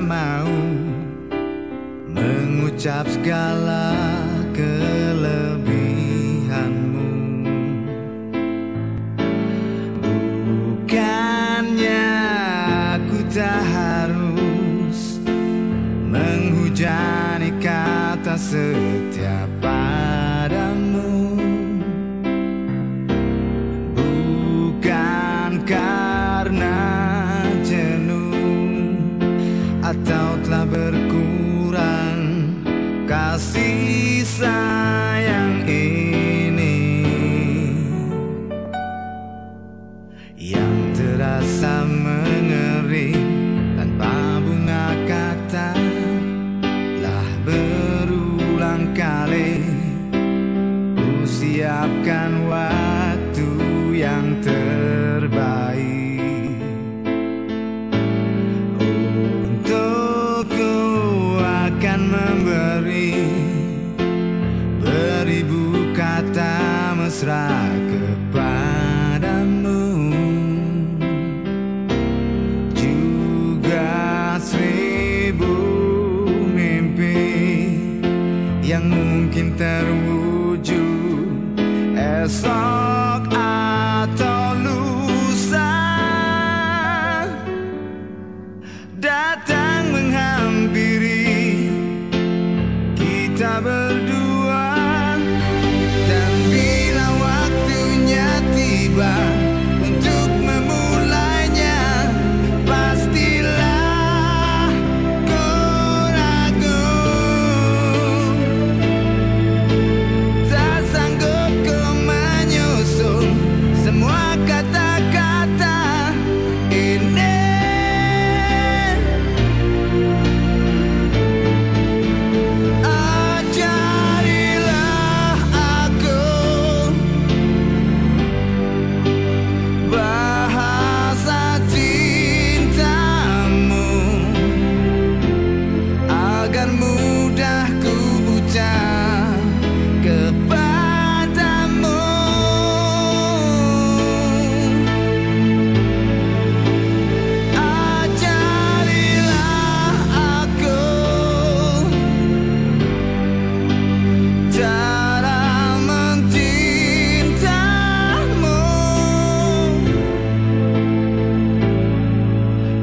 mau mengucap segala kelebihanmu. Bukannya aku tak harus menghujani kata setiap terasa mengering tanpa bunga kata lah berulang kali. Ku siapkan waktu yang terbaik untukku akan memberi beribu kata mesra kepadamu yang mungkin terwujud esok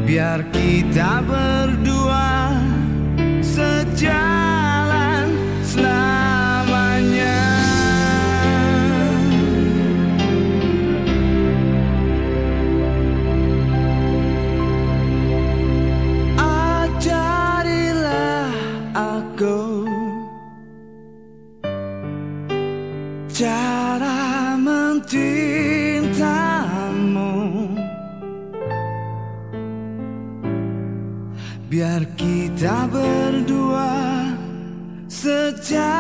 biar kita berdua sejalan selamanya. Ajarilah aku cara mencintamu sejalan